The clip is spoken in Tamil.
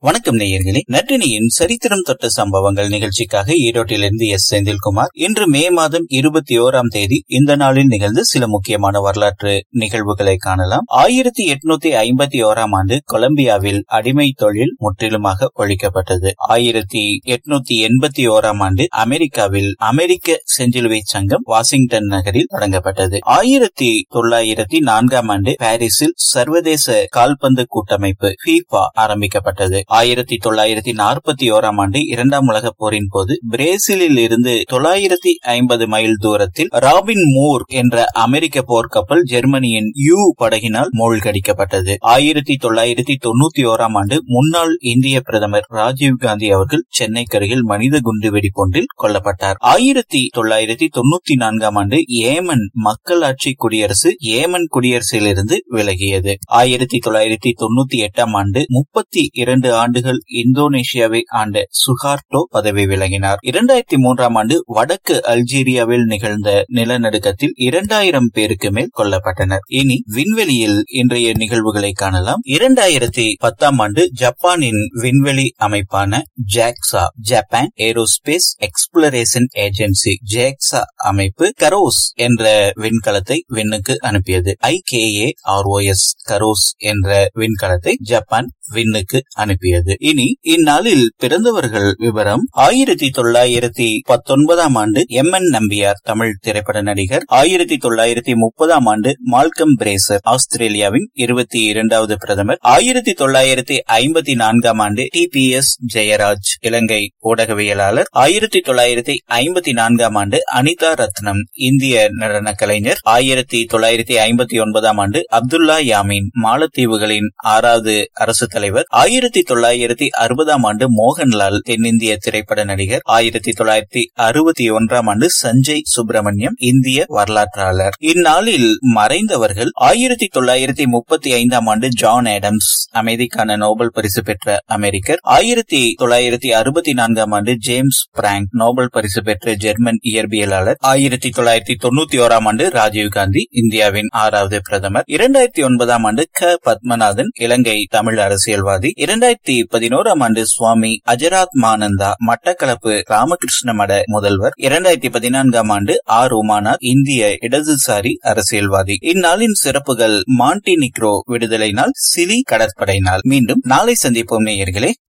வணக்கம் நேயர்களே. நட்டினியின் சரித்திரம் தொட்ட சம்பவங்கள் நிகழ்ச்சிக்காக ஈரோட்டிலிருந்து எஸ். செந்தில்குமார் இன்று மே மாதம் இருபத்தி ஓராம் தேதி இந்த நாளில் நிகழ்ந்து சில முக்கியமான வரலாற்று நிகழ்வுகளை காணலாம். ஆயிரத்தி எட்நூத்தி ஐம்பத்தி ஓராம் ஆண்டு கொலம்பியாவில் அடிமை தொழில் முற்றிலுமாக ஒழிக்கப்பட்டது. ஆயிரத்தி எட்நூத்தி எண்பத்தி ஓராம் ஆண்டு அமெரிக்காவில் அமெரிக்க செஞ்சிலுவை சங்கம் வாஷிங்டன் நகரில் தொடங்கப்பட்டது. ஆயிரத்தி தொள்ளாயிரத்தி நான்காம் ஆண்டு பாரிஸில் சர்வதேச கால்பந்து கூட்டமைப்பு ஃபீஃபா ஆரம்பிக்கப்பட்டது. ஆயிரத்தி தொள்ளாயிரத்தி நாற்பத்தி ஓராம் ஆண்டு இரண்டாம் உலக போரின் போது பிரேசிலில் இருந்து தொள்ளாயிரத்தி ஐம்பது மைல் தூரத்தில் ராபின் மூர் என்ற அமெரிக்க போர்க்கப்பல் ஜெர்மனியின் யூ படகினால் மூழ்கடிக்கப்பட்டது. ஆயிரத்தி தொள்ளாயிரத்தி தொண்ணூத்தி ஓராம் ஆண்டு முன்னாள் இந்திய பிரதமர் ராஜீவ்காந்தி அவர்கள் சென்னை கருகில் மனித குண்டு வெடிப்பொன்றில் கொல்லப்பட்டார். ஆயிரத்தி தொள்ளாயிரத்தி தொண்ணூத்தி நான்காம் ஆண்டு ஏமன் மக்களாட்சி குடியரசு ஏமன் குடியரசிலிருந்து விலகியது. ஆயிரத்தி தொள்ளாயிரத்தி தொண்ணூத்தி எட்டாம் ஆண்டு முப்பத்தி இரண்டு ஆண்டுகள் இந்தோனேஷியாவை ஆண்ட சுகார்டோ பதவி விலகினார். இரண்டாயிரத்தி மூன்றாம் ஆண்டு வடக்கு அல்ஜீரியாவில் நிகழ்ந்த நிலநடுக்கத்தில் இரண்டாயிரம் பேருக்கு மேல் கொல்லப்பட்டனர். இனி விண்வெளியில் இன்றைய நிகழ்வுகளை காணலாம். இரண்டாயிரத்தி பத்தாம் ஆண்டு ஜப்பானின் விண்வெளி அமைப்பான JAXA Japan aerospace exploration agency JAXA அமைப்பு கரோஸ் என்ற விண்கலத்தை விண்ணுக்கு அனுப்பியது. ஐ கே ஏ ஆர்ஓஎஸ் கரோஸ் என்ற விண்கலத்தை ஜப்பான் விண்ணுக்கு அனுப்பியது. இனி இந்நாளில் பிறந்தவர்கள் விவரம். ஆயிரத்தி தொள்ளாயிரத்தி பத்தொன்பதாம் ஆண்டு எம் என் நம்பியார் தமிழ் திரைப்பட நடிகர். ஆயிரத்தி தொள்ளாயிரத்தி முப்பதாம் ஆண்டு மால்கம் பிரேசர் ஆஸ்திரேலியாவின் இருபத்தி இரண்டாவது பிரதமர். ஆயிரத்தி தொள்ளாயிரத்தி ஐம்பத்தி நான்காம் ஆண்டு D B S Jeyaraj Ilangai ஊடகவியலாளர். ஆயிரத்தி தொள்ளாயிரத்தி ஐம்பத்தி நான்காம் ஆண்டு அனிதா ரத்னம் இந்திய நடன கலைஞர். ஆயிரத்தி தொள்ளாயிரத்தி ஐம்பத்தி ஒன்பதாம் ஆண்டு அப்துல்லா யாமீன் மாலத்தீவுகளின் ஆறாவது அரசு தலைவர். ஆயிரத்தி தொள்ளாயிரத்தி அறுபதாம் ஆண்டு மோகன்லால் தென்னிந்திய திரைப்பட நடிகர் ஆயிரத்தி தொள்ளாயிரத்தி அறுபத்தி ஒன்றாம் ஆண்டு சஞ்சய் சுப்பிரமணியம் இந்திய வரலாற்றாளர். இந்நாளில் மறைந்தவர்கள் ஆயிரத்தி தொள்ளாயிரத்தி முப்பத்தி ஐந்தாம் ஆண்டு ஜான் ஆடம்ஸ் அமைதிக்கான நோபல் பரிசு பெற்ற அமெரிக்கர். ஆயிரத்தி தொள்ளாயிரத்தி அறுபத்தி நான்காம் ஆண்டு ஜேம்ஸ் பிராங்க் நோபல் பரிசு பெற்ற ஜெர்மன் இயற்பியலாளர். ஆயிரத்தி தொள்ளாயிரத்தி தொண்ணூத்தி ஓராம் ஆண்டு ராஜீவ்காந்தி இந்தியாவின் ஆறாவது பிரதமர். இரண்டாயிரத்தி ஒன்பதாம் ஆண்டு க. பத்மநாதன் இலங்கை தமிழ் அரசியல்வாதி. இரண்டாயிரத்தி பதினோராம் ஆண்டு சுவாமி அஜராத்மானந்தா மட்டக்களப்பு ராமகிருஷ்ண மட முதல்வர். இரண்டாயிரத்தி பதினான்காம் ஆண்டு ஆர் உமானார் இந்திய இடதுசாரி அரசியல்வாதி. இந்நாளின் சிறப்புகள் மாண்டினிக்ரோ விடுதலை நாள் சிலி கடற்படை நாள் மீண்டும் நாளை சந்திப்போம் நேயர்களே.